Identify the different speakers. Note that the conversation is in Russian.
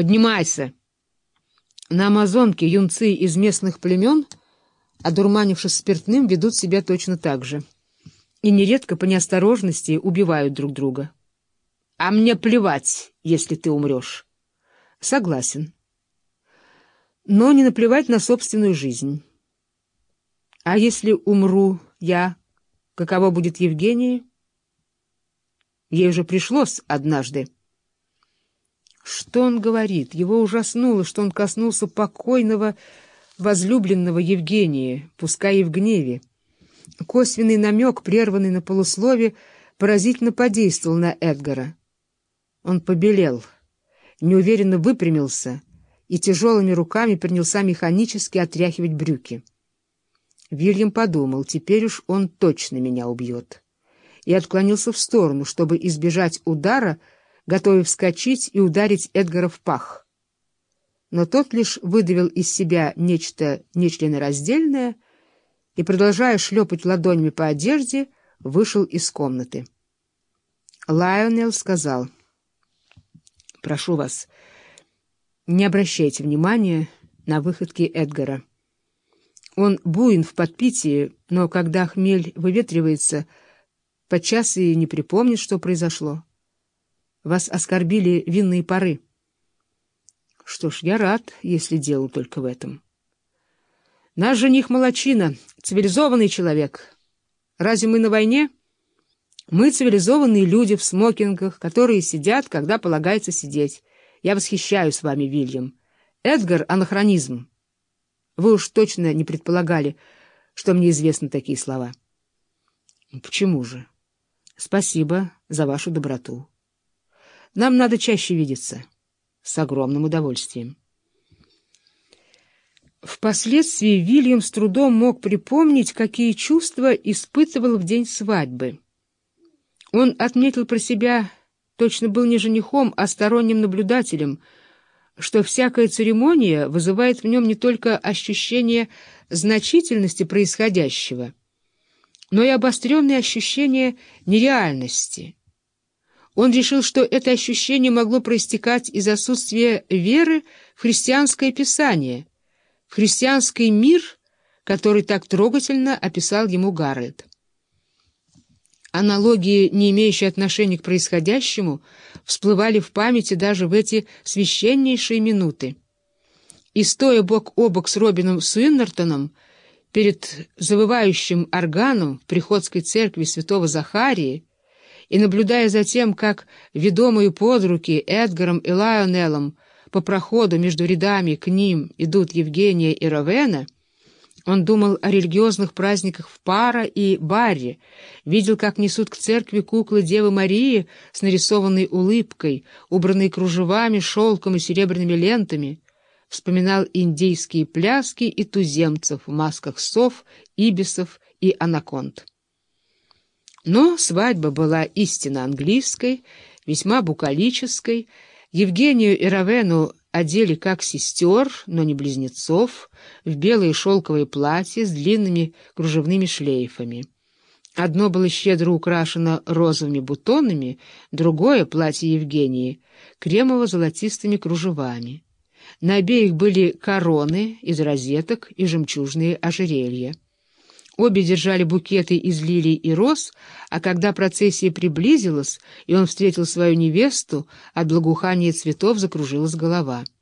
Speaker 1: Поднимайся!» На Амазонке юнцы из местных племен, одурманившись спиртным, ведут себя точно так же. И нередко по неосторожности убивают друг друга. «А мне плевать, если ты умрешь». «Согласен» но не наплевать на собственную жизнь. А если умру я, каково будет Евгении? Ей уже пришлось однажды. Что он говорит? Его ужаснуло, что он коснулся покойного, возлюбленного Евгения, пускай и в гневе. Косвенный намек, прерванный на полуслове, поразительно подействовал на Эдгара. Он побелел, неуверенно выпрямился — и тяжелыми руками принялся механически отряхивать брюки. Вильям подумал, теперь уж он точно меня убьет. И отклонился в сторону, чтобы избежать удара, готовый вскочить и ударить Эдгара в пах. Но тот лишь выдавил из себя нечто нечленораздельное и, продолжая шлепать ладонями по одежде, вышел из комнаты. Лайонел сказал, «Прошу вас, — не обращайте внимания на выходки Эдгара. Он буин в подпитии, но когда хмель выветривается, подчас и не припомнит, что произошло. Вас оскорбили винные пары. Что ж, я рад, если дело только в этом. Наш жених молочина, цивилизованный человек. Разве мы на войне? Мы цивилизованные люди в смокингах, которые сидят, когда полагается сидеть. Я восхищаюсь вами, Вильям. Эдгар — анахронизм. Вы уж точно не предполагали, что мне известны такие слова. Почему же? Спасибо за вашу доброту. Нам надо чаще видеться. С огромным удовольствием. Впоследствии Вильям с трудом мог припомнить, какие чувства испытывал в день свадьбы. Он отметил про себя точно был не женихом, а сторонним наблюдателем, что всякая церемония вызывает в нем не только ощущение значительности происходящего, но и обостренное ощущение нереальности. Он решил, что это ощущение могло проистекать из отсутствия веры в христианское писание, в христианский мир, который так трогательно описал ему Гаррет. Аналогии, не имеющие отношения к происходящему, всплывали в памяти даже в эти священнейшие минуты. И стоя бок о бок с Робином Суиннертоном перед завывающим органом в приходской церкви святого Захарии и наблюдая за тем, как, ведомые под руки Эдгаром и Лайонеллом, по проходу между рядами к ним идут Евгения и Равена, он думал о религиозных праздниках в Пара и Барре, видел, как несут к церкви куклы Девы Марии с нарисованной улыбкой, убранной кружевами, шелком и серебряными лентами, вспоминал индейские пляски и туземцев в масках сов, ибисов и анаконд. Но свадьба была истинно английской, весьма букалической, Евгению и Равену одели как сестер, но не близнецов, в белые шелковые платья с длинными кружевными шлейфами. Одно было щедро украшено розовыми бутонами, другое — платье Евгении — кремово-золотистыми кружевами. На обеих были короны из розеток и жемчужные ожерелья. Обе держали букеты из лилий и роз, а когда процессия приблизилась, и он встретил свою невесту, от благоухания цветов закружилась голова —